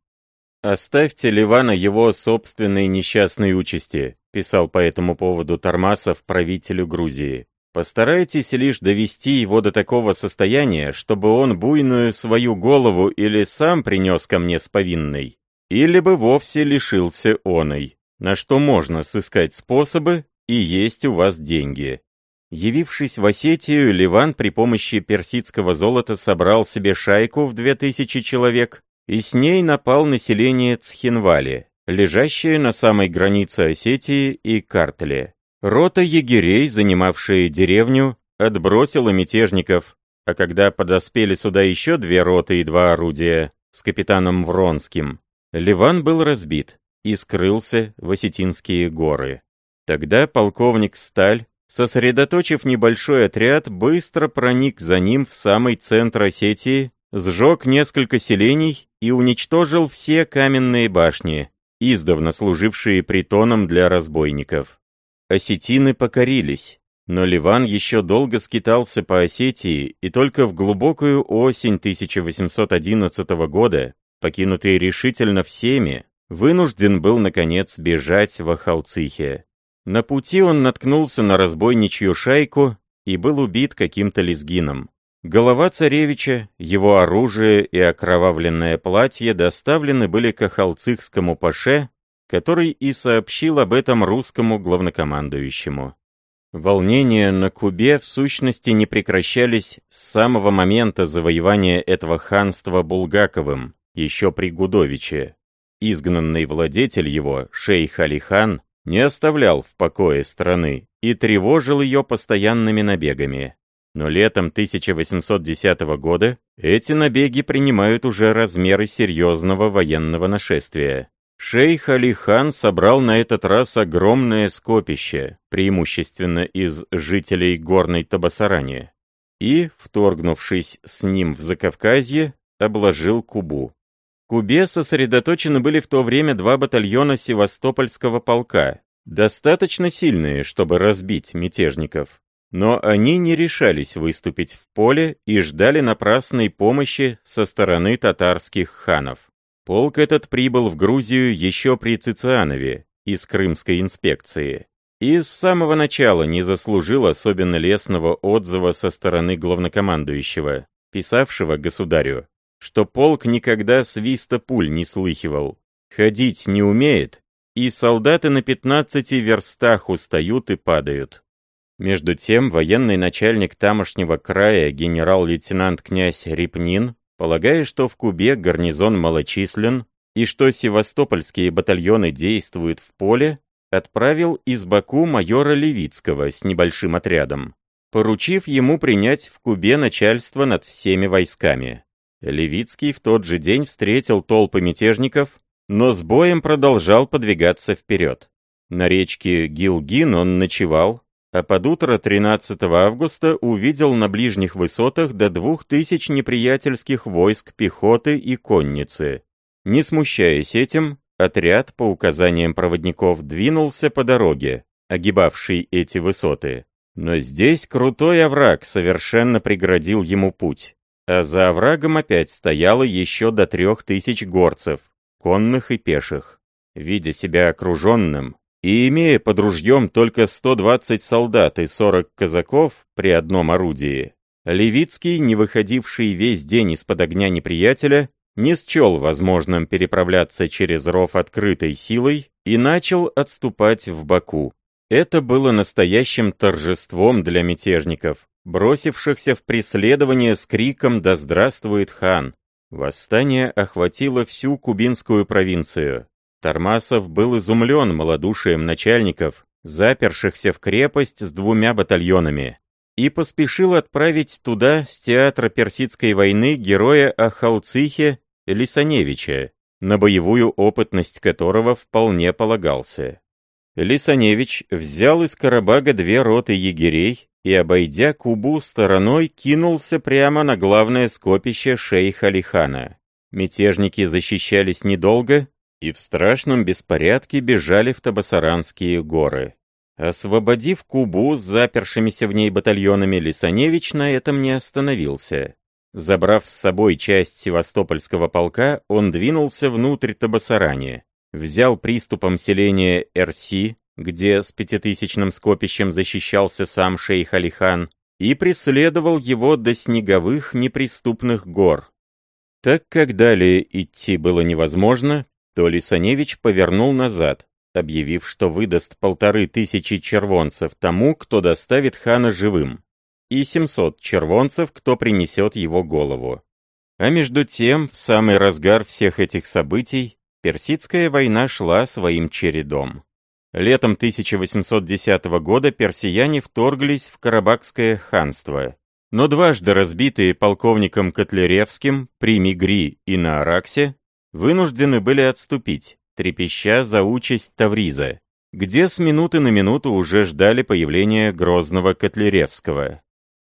«Оставьте Ливана его собственной несчастной участи», писал по этому поводу Тормасов правителю Грузии. «Постарайтесь лишь довести его до такого состояния, чтобы он буйную свою голову или сам принес ко мне с повинной, или бы вовсе лишился оной, на что можно сыскать способы, и есть у вас деньги. Явившись в Осетию, Ливан при помощи персидского золота собрал себе шайку в 2000 человек, и с ней напал население Цхинвали, лежащее на самой границе Осетии и Картли. Рота егерей, занимавшая деревню, отбросила мятежников, а когда подоспели сюда еще две роты и два орудия с капитаном Вронским, Ливан был разбит и скрылся в Осетинские горы. Тогда полковник Сталь, сосредоточив небольшой отряд, быстро проник за ним в самый центр Осетии, сжег несколько селений и уничтожил все каменные башни, издавна служившие притоном для разбойников. Осетины покорились, но Ливан еще долго скитался по Осетии и только в глубокую осень 1811 года покинутый решительно всеми, вынужден был, наконец, бежать в Ахалцихе. На пути он наткнулся на разбойничью шайку и был убит каким-то лезгином. Голова царевича, его оружие и окровавленное платье доставлены были к Ахалцихскому паше, который и сообщил об этом русскому главнокомандующему. Волнения на Кубе в сущности не прекращались с самого момента завоевания этого ханства Булгаковым, еще при Гудовиче. Изгнанный владетель его, шейх Алихан, не оставлял в покое страны и тревожил ее постоянными набегами. Но летом 1810 года эти набеги принимают уже размеры серьезного военного нашествия. Шейх Алихан собрал на этот раз огромное скопище, преимущественно из жителей горной Табасарани, и, вторгнувшись с ним в Закавказье, обложил Кубу. Кубе сосредоточены были в то время два батальона Севастопольского полка, достаточно сильные, чтобы разбить мятежников. Но они не решались выступить в поле и ждали напрасной помощи со стороны татарских ханов. Полк этот прибыл в Грузию еще при Цицианове из Крымской инспекции и с самого начала не заслужил особенно лестного отзыва со стороны главнокомандующего, писавшего государю что полк никогда свиста пуль не слыхивал, ходить не умеет, и солдаты на 15 верстах устают и падают. Между тем, военный начальник тамошнего края генерал-лейтенант князь Репнин, полагая, что в Кубе гарнизон малочислен и что севастопольские батальоны действуют в поле, отправил из Баку майора Левицкого с небольшим отрядом, поручив ему принять в Кубе начальство над всеми войсками. Левицкий в тот же день встретил толпы мятежников, но с боем продолжал подвигаться вперед. На речке Гилгин он ночевал, а под утро 13 августа увидел на ближних высотах до двух тысяч неприятельских войск пехоты и конницы. Не смущаясь этим, отряд по указаниям проводников двинулся по дороге, огибавшей эти высоты. Но здесь крутой овраг совершенно преградил ему путь. А за оврагом опять стояло еще до трех тысяч горцев, конных и пеших. Видя себя окруженным и имея под ружьем только 120 солдат и 40 казаков при одном орудии, Левицкий, не выходивший весь день из-под огня неприятеля, не счел возможным переправляться через ров открытой силой и начал отступать в Баку. Это было настоящим торжеством для мятежников, бросившихся в преследование с криком «Да здравствует хан!». Восстание охватило всю кубинскую провинцию. Тормасов был изумлен малодушием начальников, запершихся в крепость с двумя батальонами, и поспешил отправить туда с театра Персидской войны героя Ахалцихе Лисаневича, на боевую опытность которого вполне полагался. Лисаневич взял из Карабага две роты егерей и, обойдя Кубу стороной, кинулся прямо на главное скопище шейха Алихана. Мятежники защищались недолго и в страшном беспорядке бежали в Табасаранские горы. Освободив Кубу с запершимися в ней батальонами, Лисаневич на этом не остановился. Забрав с собой часть Севастопольского полка, он двинулся внутрь Табасарани, взял приступом селения Эрси, где с пятитысячным скопищем защищался сам шейх Алихан, и преследовал его до снеговых неприступных гор. Так как далее идти было невозможно, то Лисаневич повернул назад, объявив, что выдаст полторы тысячи червонцев тому, кто доставит хана живым, и 700 червонцев, кто принесет его голову. А между тем, в самый разгар всех этих событий, Персидская война шла своим чередом. Летом 1810 года персияне вторглись в Карабахское ханство, но дважды разбитые полковником Котляревским при Мигри и на Араксе, вынуждены были отступить, трепеща за участь Тавриза, где с минуты на минуту уже ждали появления грозного Котляревского.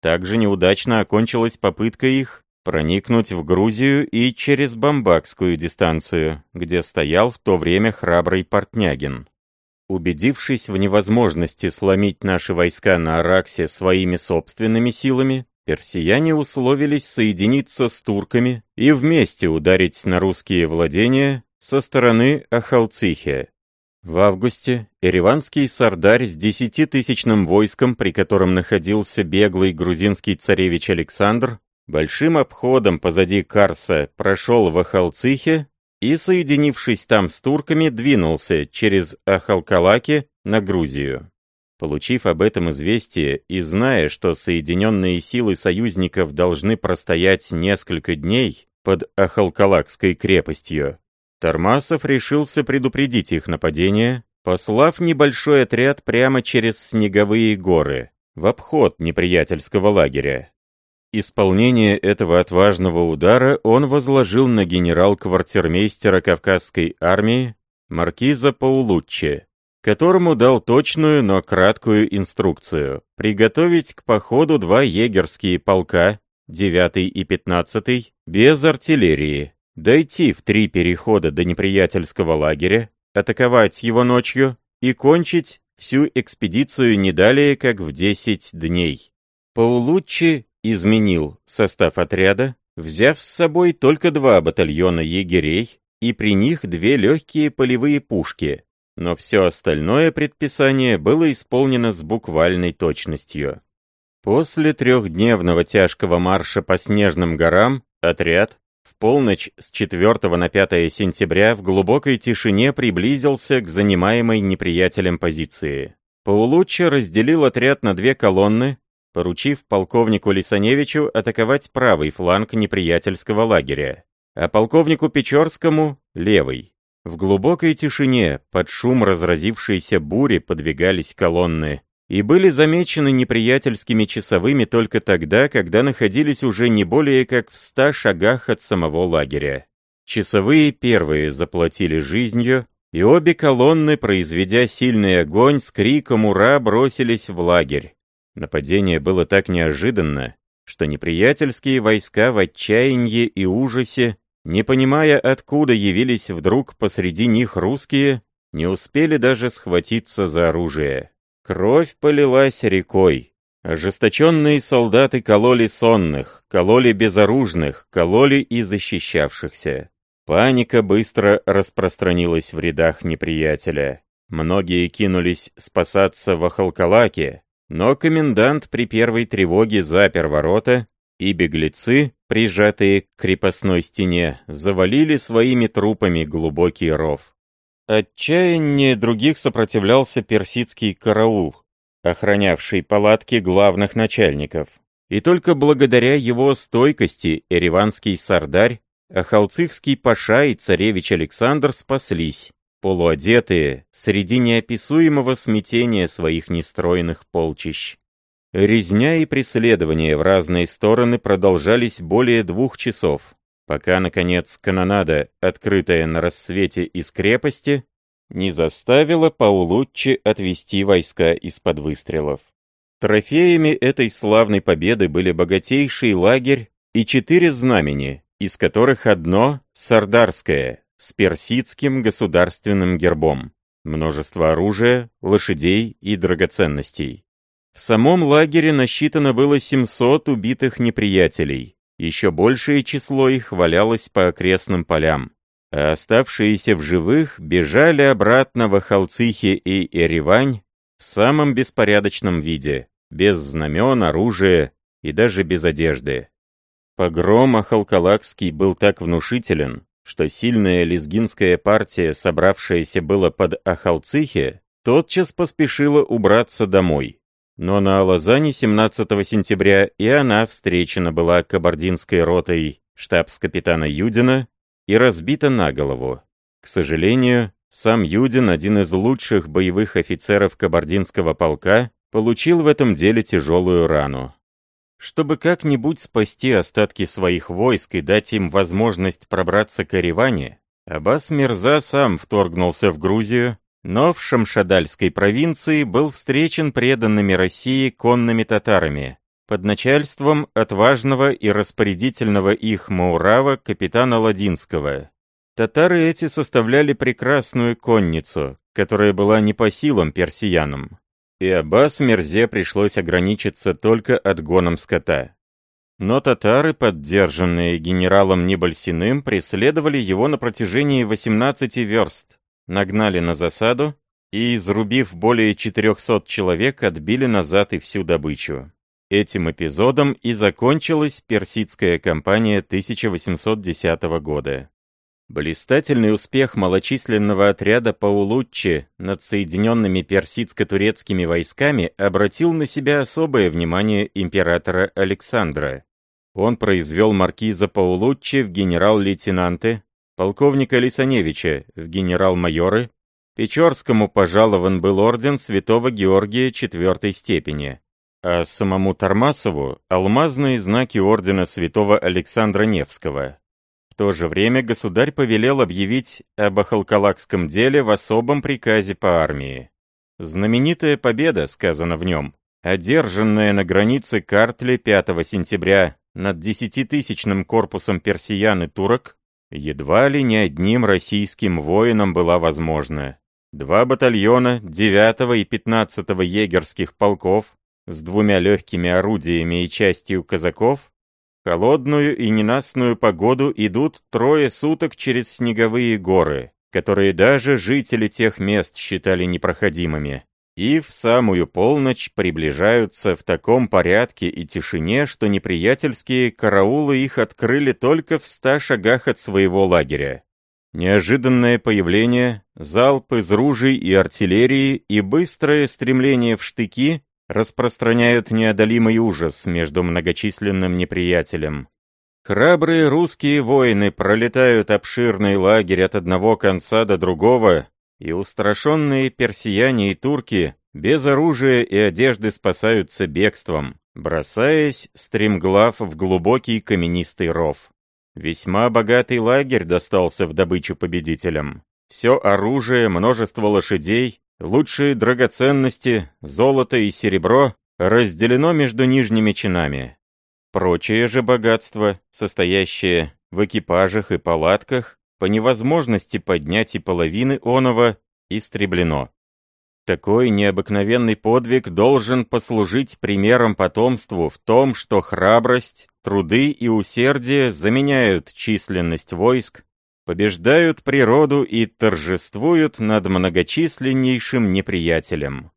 Также неудачно окончилась попытка их проникнуть в Грузию и через Бамбакскую дистанцию, где стоял в то время храбрый Портнягин. Убедившись в невозможности сломить наши войска на Араксе своими собственными силами, персияне условились соединиться с турками и вместе ударить на русские владения со стороны Ахалцихе. В августе Ереванский сардарь с десятитысячным войском, при котором находился беглый грузинский царевич Александр, большим обходом позади Карса прошел в Ахалцихе и, соединившись там с турками, двинулся через Ахалкалаки на Грузию. Получив об этом известие и зная, что соединенные силы союзников должны простоять несколько дней под Ахалкалакской крепостью, Тормасов решился предупредить их нападение, послав небольшой отряд прямо через снеговые горы, в обход неприятельского лагеря. Исполнение этого отважного удара он возложил на генерал-квартирмейстера Кавказской армии маркиза Паулуччи, которому дал точную, но краткую инструкцию. Приготовить к походу два егерские полка, 9 и 15, без артиллерии, дойти в три перехода до неприятельского лагеря, атаковать его ночью и кончить всю экспедицию не далее, как в 10 дней. Паулуччи изменил состав отряда, взяв с собой только два батальона егерей и при них две легкие полевые пушки, но все остальное предписание было исполнено с буквальной точностью. После трехдневного тяжкого марша по снежным горам отряд, в полночь с 4 на 5 сентября в глубокой тишине приблизился к занимаемой неприятелем позиции. Паулуччи разделил отряд на две колонны, поручив полковнику Лисаневичу атаковать правый фланг неприятельского лагеря, а полковнику Печорскому — левый. В глубокой тишине, под шум разразившейся бури, подвигались колонны и были замечены неприятельскими часовыми только тогда, когда находились уже не более как в ста шагах от самого лагеря. Часовые первые заплатили жизнью, и обе колонны, произведя сильный огонь, с криком «Ура!» бросились в лагерь. Нападение было так неожиданно, что неприятельские войска в отчаянии и ужасе, не понимая, откуда явились вдруг посреди них русские, не успели даже схватиться за оружие. Кровь полилась рекой. Ожесточенные солдаты кололи сонных, кололи безоружных, кололи и защищавшихся. Паника быстро распространилась в рядах неприятеля. Многие кинулись спасаться в Ахалкалаке, но комендант при первой тревоге запер ворота, и беглецы, прижатые к крепостной стене, завалили своими трупами глубокий ров. Отчаяннее других сопротивлялся персидский караул, охранявший палатки главных начальников. И только благодаря его стойкости эреванский сардарь, ахалцихский паша и царевич Александр спаслись, полуодетые, среди неописуемого смятения своих нестроенных полчищ. Резня и преследование в разные стороны продолжались более двух часов, пока, наконец, канонада, открытая на рассвете из крепости, не заставило Паулуччи отвести войска из-под выстрелов. Трофеями этой славной победы были богатейший лагерь и четыре знамени, из которых одно — сардарское, с персидским государственным гербом, множество оружия, лошадей и драгоценностей. В самом лагере насчитано было 700 убитых неприятелей, еще большее число их валялось по окрестным полям, а оставшиеся в живых бежали обратно в Ахалцихе и Еревань в самом беспорядочном виде, без знамен, оружия и даже без одежды. Погром Ахалкалакский был так внушителен, что сильная лезгинская партия, собравшаяся было под Ахалцихе, тотчас поспешила убраться домой. Но на Алазане 17 сентября и она встречена была кабардинской ротой штабс-капитана Юдина и разбита на голову. К сожалению, сам Юдин, один из лучших боевых офицеров кабардинского полка, получил в этом деле тяжелую рану. Чтобы как-нибудь спасти остатки своих войск и дать им возможность пробраться к Ереване, Аббас Мирза сам вторгнулся в Грузию, но в Шамшадальской провинции был встречен преданными России конными татарами под начальством отважного и распорядительного их Маурава капитана Ладинского. Татары эти составляли прекрасную конницу, которая была не по силам персиянам и Аббас Мерзе пришлось ограничиться только отгоном скота. Но татары, поддержанные генералом Небольсиным, преследовали его на протяжении 18 верст, нагнали на засаду и, изрубив более 400 человек, отбили назад и всю добычу. Этим эпизодом и закончилась персидская кампания 1810 года. Блистательный успех малочисленного отряда Паулуччи над соединенными персидско-турецкими войсками обратил на себя особое внимание императора Александра. Он произвел маркиза Паулуччи в генерал-лейтенанты, полковника Лисаневича в генерал-майоры, Печорскому пожалован был орден святого Георгия четвертой степени, а самому Тормасову — алмазные знаки ордена святого Александра Невского то же время государь повелел объявить об Ахалкалакском деле в особом приказе по армии. Знаменитая победа, сказано в нем, одержанная на границе Картли 5 сентября над десятитысячным корпусом персиян и турок, едва ли не одним российским воинам была возможна. Два батальона 9 и 15 егерских полков с двумя легкими орудиями и частью казаков холодную и ненастную погоду идут трое суток через снеговые горы, которые даже жители тех мест считали непроходимыми, и в самую полночь приближаются в таком порядке и тишине, что неприятельские караулы их открыли только в ста шагах от своего лагеря. Неожиданное появление, залп из ружей и артиллерии и быстрое стремление в штыки распространяют неодолимый ужас между многочисленным неприятелем. Храбрые русские воины пролетают обширный лагерь от одного конца до другого, и устрашенные персияне и турки без оружия и одежды спасаются бегством, бросаясь стремглав в глубокий каменистый ров. Весьма богатый лагерь достался в добычу победителям. Все оружие, множество лошадей, Лучшие драгоценности, золото и серебро, разделено между нижними чинами. Прочее же богатство, состоящее в экипажах и палатках, по невозможности поднять и половины оного, истреблено. Такой необыкновенный подвиг должен послужить примером потомству в том, что храбрость, труды и усердие заменяют численность войск побеждают природу и торжествуют над многочисленнейшим неприятелем.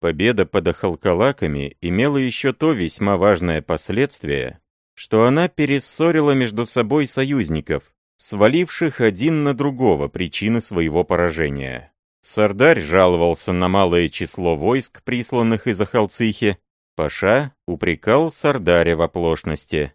Победа под Ахалкалаками имела еще то весьма важное последствие, что она перессорила между собой союзников, сваливших один на другого причины своего поражения. Сардарь жаловался на малое число войск, присланных из Ахалцихи, Паша упрекал Сардаря в оплошности.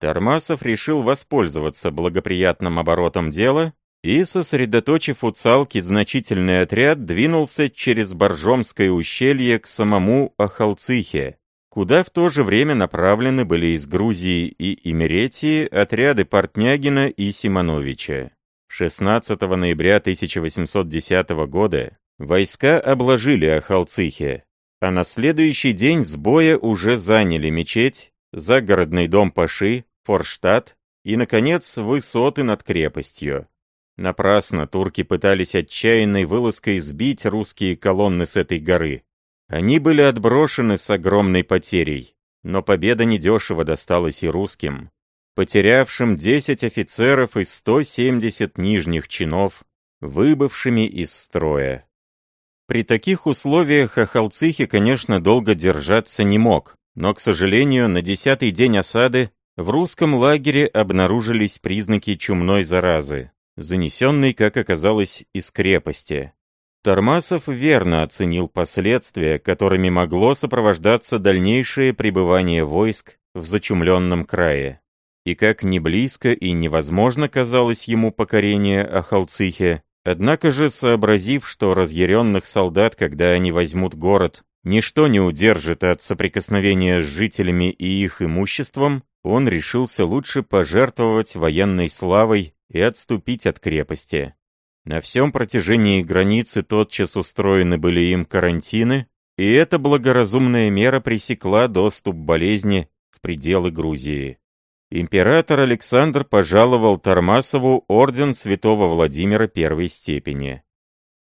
Тормасов решил воспользоваться благоприятным оборотом дела и, сосредоточив у Цалки значительный отряд, двинулся через Боржомское ущелье к самому Ахалцихе, куда в то же время направлены были из Грузии и Имеретии отряды Портнягина и Симоновича. 16 ноября 1810 года войска обложили Ахалцихе, а на следующий день с боя уже заняли мечеть, загородный дом Паши, Форштадт и, наконец, высоты над крепостью. Напрасно турки пытались отчаянной вылазкой сбить русские колонны с этой горы. Они были отброшены с огромной потерей, но победа недешево досталась и русским потерявшим 10 офицеров и 170 нижних чинов, выбывшими из строя. При таких условиях Ахалцихи, конечно, долго держаться не мог, но, к сожалению, на десятый день осады в русском лагере обнаружились признаки чумной заразы, занесенной, как оказалось, из крепости. Тормасов верно оценил последствия, которыми могло сопровождаться дальнейшее пребывание войск в зачумленном крае и как не близко и невозможно казалось ему покорение Ахалцихе, однако же, сообразив, что разъяренных солдат, когда они возьмут город, ничто не удержит от соприкосновения с жителями и их имуществом, он решился лучше пожертвовать военной славой и отступить от крепости. На всем протяжении границы тотчас устроены были им карантины, и эта благоразумная мера пресекла доступ болезни в пределы Грузии император Александр пожаловал Тормасову орден святого Владимира первой степени.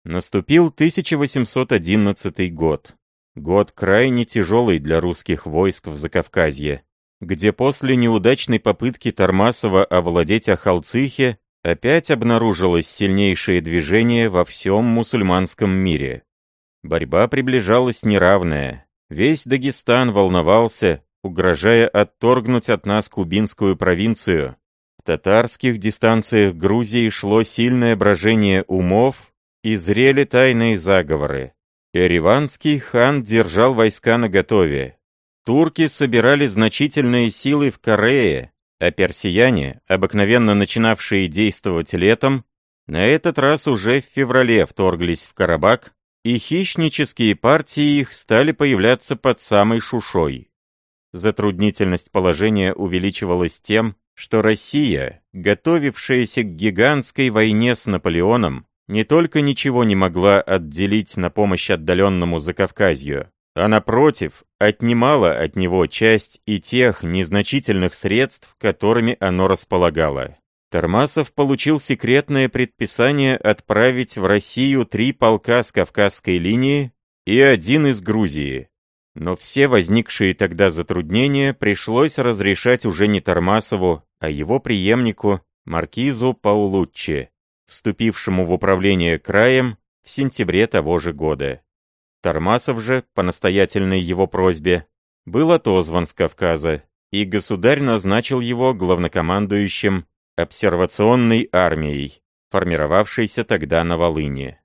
Наступил 1811 год. Год крайне тяжелый для русских войск в Закавказье, где после неудачной попытки Тормасова овладеть Ахалцихе опять обнаружилось сильнейшее движение во всем мусульманском мире. Борьба приближалась неравная. Весь Дагестан волновался, угрожая отторгнуть от нас кубинскую провинцию. В татарских дистанциях Грузии шло сильное брожение умов и зрели тайные заговоры. Ереванский хан держал войска наготове. Турки собирали значительные силы в Корее, а персияне, обыкновенно начинавшие действовать летом, на этот раз уже в феврале вторглись в Карабак, и хищнические партии их стали появляться под самой Шушой. Затруднительность положения увеличивалась тем, что Россия, готовившаяся к гигантской войне с Наполеоном, не только ничего не могла отделить на помощь отдаленному Закавказью, а напротив, отнимала от него часть и тех незначительных средств, которыми оно располагало. Тормасов получил секретное предписание отправить в Россию три полка с Кавказской линии и один из Грузии, но все возникшие тогда затруднения пришлось разрешать уже не Тормасову, а его преемнику, маркизу Паулуччи, вступившему в управление краем в сентябре того же года. Тормасов же, по настоятельной его просьбе, был отозван с Кавказа, и государь назначил его главнокомандующим обсервационной армией, формировавшейся тогда на Волыне.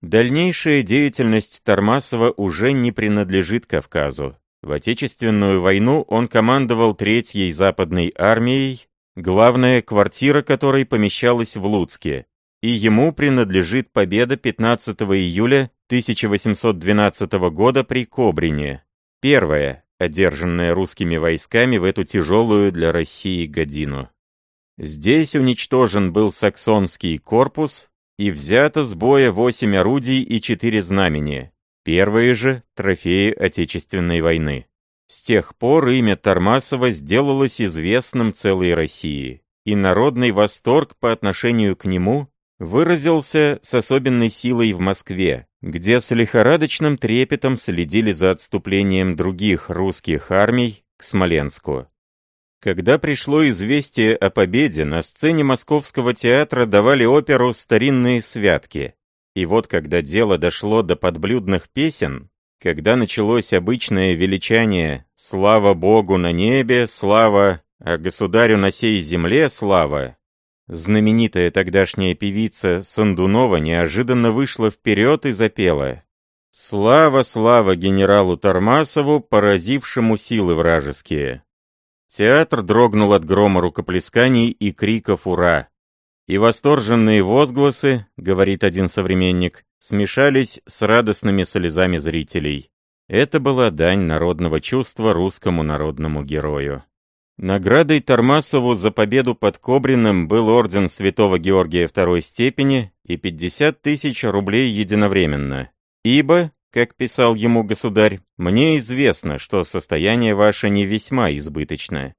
Дальнейшая деятельность Тормасова уже не принадлежит Кавказу. В Отечественную войну он командовал Третьей Западной армией, главная квартира которой помещалась в Луцке, и ему принадлежит победа 15 июля 1812 года при Кобрине, первая, одержанная русскими войсками в эту тяжелую для России годину. Здесь уничтожен был саксонский корпус, и взято с боя восемь орудий и четыре знамени. Первые же — трофеи Отечественной войны. С тех пор имя Тормасова сделалось известным целой России, и народный восторг по отношению к нему выразился с особенной силой в Москве, где с лихорадочным трепетом следили за отступлением других русских армий к Смоленску. Когда пришло известие о победе, на сцене Московского театра давали оперу «Старинные святки». И вот когда дело дошло до подблюдных песен, когда началось обычное величание «Слава Богу на небе, слава, а государю на сей земле слава», знаменитая тогдашняя певица Сандунова неожиданно вышла вперед и запела «Слава, слава генералу Тормасову, поразившему силы вражеские». Театр дрогнул от грома рукоплесканий и криков «Ура!». И восторженные возгласы, говорит один современник, смешались с радостными слезами зрителей. Это была дань народного чувства русскому народному герою. Наградой Тормасову за победу под Кобриным был орден Святого Георгия второй степени и 50 тысяч рублей единовременно. «Ибо, как писал ему государь, мне известно, что состояние ваше не весьма избыточно».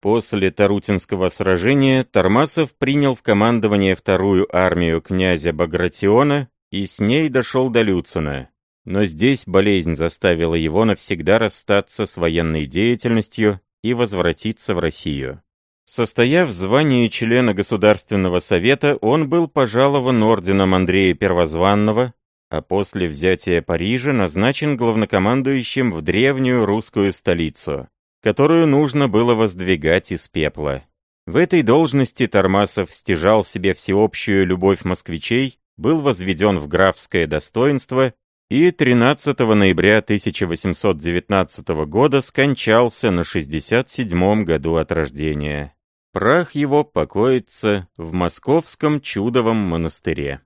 После Тарутинского сражения Тормасов принял в командование вторую армию князя Багратиона и с ней дошел до Люцина. Но здесь болезнь заставила его навсегда расстаться с военной деятельностью и возвратиться в Россию. Состояв в звании члена Государственного совета, он был пожалован орденом Андрея Первозванного, а после взятия Парижа назначен главнокомандующим в древнюю русскую столицу, которую нужно было воздвигать из пепла. В этой должности Тормасов стяжал себе всеобщую любовь москвичей, был возведен в графское достоинство и 13 ноября 1819 года скончался на 67 году от рождения. Прах его покоится в Московском чудовом монастыре.